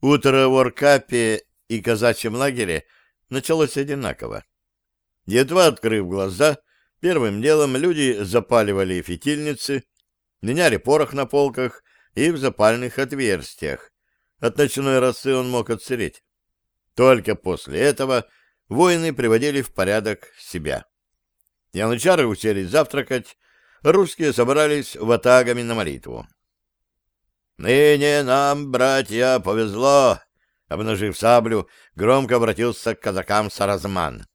Утро в Оркапе и казачьем лагере началось одинаково. Едва открыв глаза, первым делом люди запаливали фитильницы, меняли порох на полках и в запальных отверстиях. От ночной росы он мог отсыреть. Только после этого воины приводили в порядок себя. Янычары уселись завтракать, русские собрались ватагами на молитву. «Ныне нам, братья, повезло!» Обнажив саблю, громко обратился к казакам Саразман.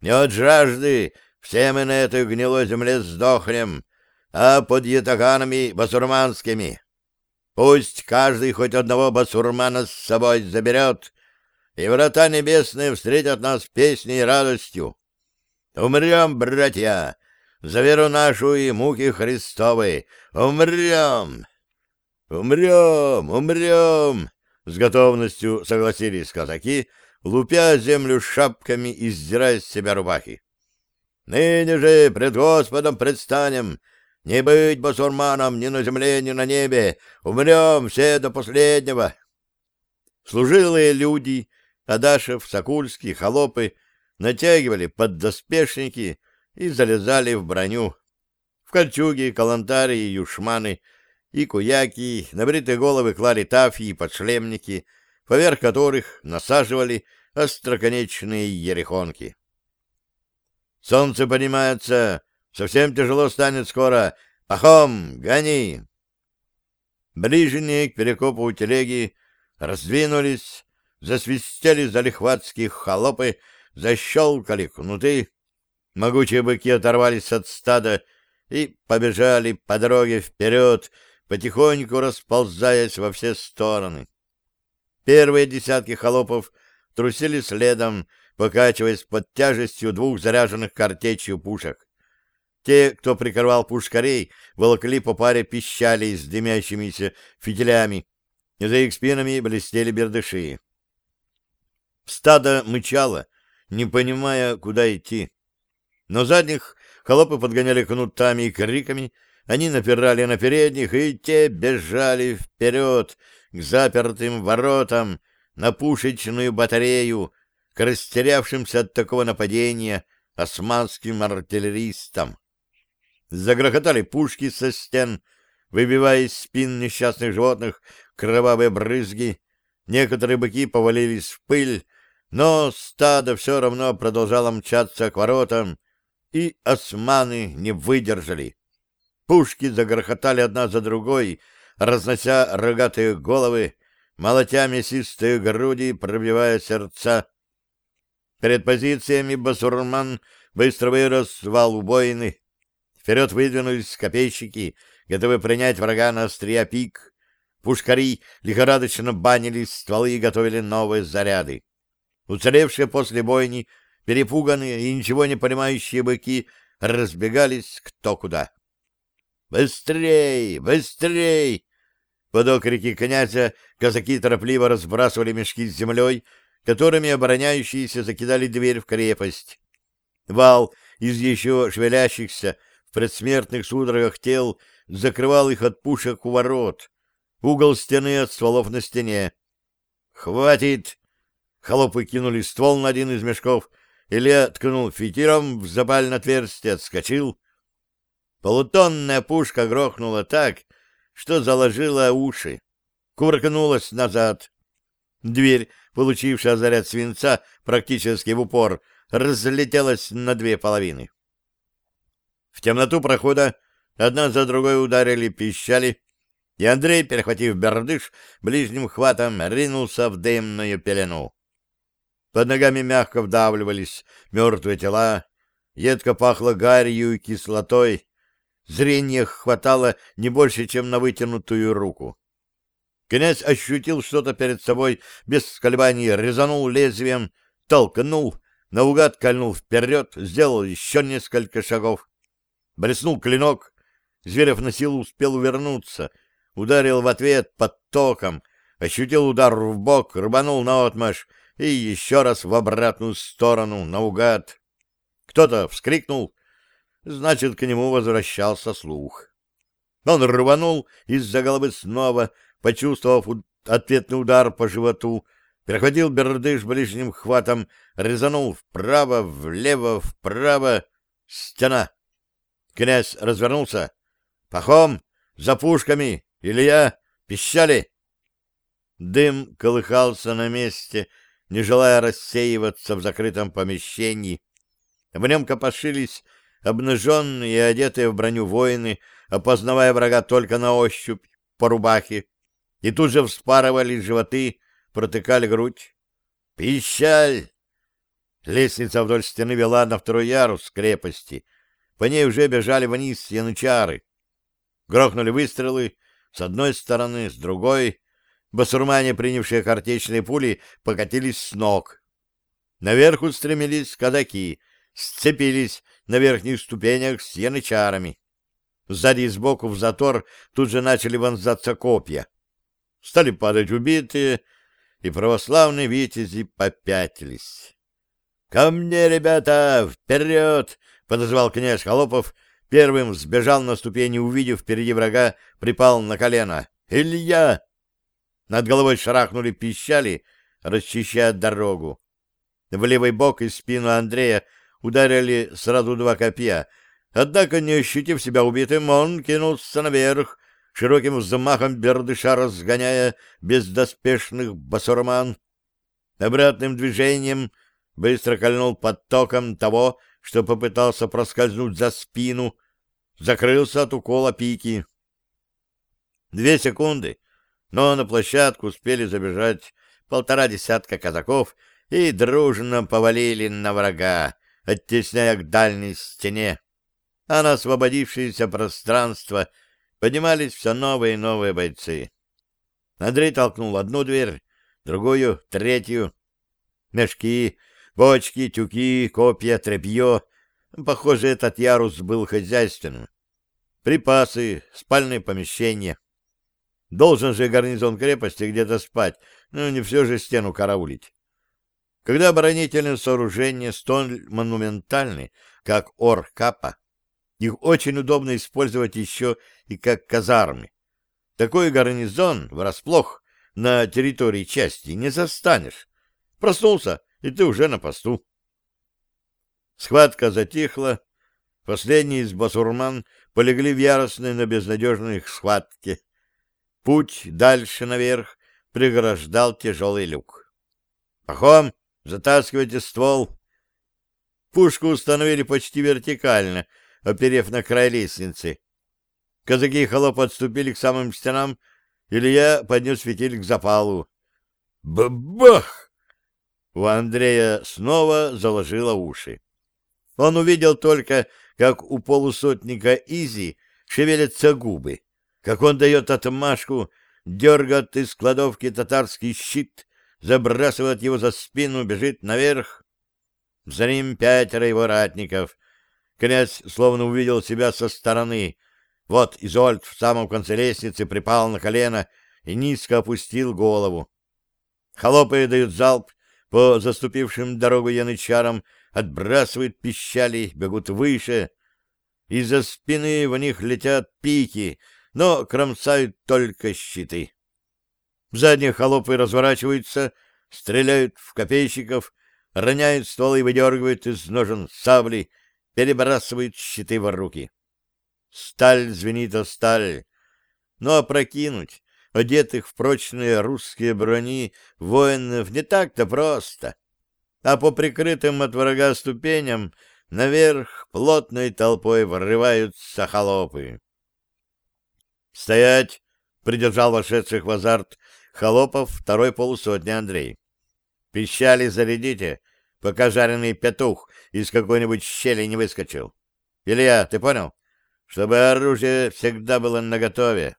«Не от жажды все мы на этой гнилой земле сдохнем, а под ятаганами басурманскими. Пусть каждый хоть одного басурмана с собой заберет, и врата небесные встретят нас песней и радостью. Умрем, братья, за веру нашу и муки Христовы. Умрем! Умрем! Умрем! С готовностью согласились казаки, лупя землю шапками и сдирая с себя рубахи. Ныне же пред Господом предстанем, не быть басурманом ни на земле, ни на небе, умрем все до последнего. Служилые люди, Адашев, Сокульский, холопы натягивали поддоспешники и залезали в броню. В кольчуги, калантари юшманы и куяки, на бритые головы клали тафьи и подшлемники, поверх которых насаживали остроконечные ерехонки. Солнце поднимается, совсем тяжело станет скоро. Пахом, гони! Ближние к перекопу у телеги раздвинулись, засвистели залихватские холопы, защелкали кнуты, могучие быки оторвались от стада и побежали по дороге вперед, потихоньку расползаясь во все стороны. Первые десятки холопов трусили следом, покачиваясь под тяжестью двух заряженных картечью пушек. Те, кто прикрывал пушкарей, волокли по паре пищали с дымящимися фитилями, и за их спинами блестели бердыши. Стадо мычало, не понимая, куда идти. Но задних холопы подгоняли кнутами и криками, они напирали на передних, и те бежали вперед к запертым воротам, на пушечную батарею, к растерявшимся от такого нападения османским артиллеристам. Загрохотали пушки со стен, выбивая из спин несчастных животных кровавые брызги. Некоторые быки повалились в пыль, но стадо все равно продолжало мчаться к воротам, и османы не выдержали. Пушки загрохотали одна за другой, разнося рогатые головы, молотя мясистые груди, пробивая сердца. Перед позициями басурман быстро вырос вал убойный. Вперед выдвинулись копейщики, готовые принять врага на острия пик. Пушкари лихорадочно банили стволы и готовили новые заряды. Уцелевшие после бойни, перепуганные и ничего не понимающие быки разбегались кто куда. «Быстрей! Быстрей!» Под окрики князя казаки торопливо разбрасывали мешки с землей, которыми обороняющиеся закидали дверь в крепость. Вал из еще шевелящихся в предсмертных судорогах тел закрывал их от пушек у ворот. Угол стены от стволов на стене. «Хватит!» Холопы кинули ствол на один из мешков. Илья ткнул фитиром в запальное отверстие, отскочил. Полутонная пушка грохнула так, что заложила уши. Кувыркнулась назад. Дверь, получившая заряд свинца практически в упор, разлетелась на две половины. В темноту прохода одна за другой ударили пищали, и Андрей, перехватив бердыш, ближним хватом ринулся в дымную пелену. Под ногами мягко вдавливались мертвые тела, едко пахло гарью и кислотой, зрения хватало не больше, чем на вытянутую руку. Князь ощутил что-то перед собой, без колебаний резанул лезвием, толкнул, наугад кольнул вперед, сделал еще несколько шагов. Блеснул клинок, Зверев на силу успел увернуться, ударил в ответ под током, ощутил удар в бок, рванул наотмашь, и еще раз в обратную сторону, наугад. Кто-то вскрикнул, значит, к нему возвращался слух. Он рванул из-за головы снова, почувствовав ответный удар по животу, перехватил бердыш ближним хватом, резанул вправо, влево, вправо. Стена. Князь развернулся. Пахом, за пушками, Илья, пищали. Дым колыхался на месте, не желая рассеиваться в закрытом помещении. В нем копошились обнаженные и одетые в броню воины, опознавая врага только на ощупь по рубахе, и тут же вспарывали животы, протыкали грудь. «Пищаль!» Лестница вдоль стены вела на второй ярус крепости. По ней уже бежали вниз янычары. Грохнули выстрелы с одной стороны, с другой. Басурмане, принявшие картечные пули, покатились с ног. Наверх устремились казаки, сцепились на верхних ступенях с янычарами. Сзади и сбоку в затор тут же начали вонзаться копья. Стали падать убитые, и православные витязи попятились. — Ко мне, ребята, вперед! — подозвал князь Холопов. Первым сбежал на ступени, увидев впереди врага, припал на колено. «Илья!» Над головой шарахнули пищали, расчищая дорогу. В левый бок и спину Андрея ударили сразу два копья. Однако, не ощутив себя убитым, он кинулся наверх, широким взмахом бердыша разгоняя бездоспешных басурман. Обратным движением быстро кольнул под током того, что попытался проскользнуть за спину, закрылся от укола пики. Две секунды, но на площадку успели забежать полтора десятка казаков и дружно повалили на врага, оттесняя к дальней стене. А на освободившееся пространство поднимались все новые и новые бойцы. Андрей толкнул одну дверь, другую, третью. Мешки, Бочки, тюки, копья, тряпье. Похоже, этот ярус был хозяйственным. Припасы, спальные помещения. Должен же гарнизон крепости где-то спать, но не все же стену караулить. Когда оборонительные сооружения столь монументальны, как Ор-Капа, их очень удобно использовать еще и как казармы. Такой гарнизон врасплох на территории части не застанешь. Проснулся, и ты уже на посту. Схватка затихла. Последние из басурман полегли в яростной, но безнадежной схватке. Путь дальше наверх преграждал тяжелый люк. «Пахом, затаскивайте ствол!» Пушку установили почти вертикально, оперев на край лестницы. Казаки и холоп отступили к самым стенам, Илья поднес фитиль к запалу. «Бабах!» У Андрея снова заложило уши. Он увидел только, как у полусотника Изи шевелятся губы, как он дает отмашку, дергает из кладовки татарский щит, забрасывает его за спину, бежит наверх. За ним пятеро его ратников. Князь словно увидел себя со стороны. Вот Изольд в самом конце лестницы припал на колено и низко опустил голову. Холопы дают залп, по заступившим дорогу янычарам отбрасывают пищали, бегут выше. Из-за спины в них летят пики, но кромсают только щиты. Задние холопы разворачиваются, стреляют в копейщиков, роняют стволы и выдергивают из ножен сабли, перебрасывают щиты в руки. Сталь звенит о сталь, но опрокинуть одетых в прочные русские брони воинов не так-то просто. А по прикрытым от врага ступеням наверх плотной толпой врываются холопы. «Стоять!» — придержал вошедших в азарт холопов второй полусотни Андрей. «Пищали зарядите, пока жареный петух из какой-нибудь щели не выскочил. Илья, ты понял? Чтобы оружие всегда было наготове».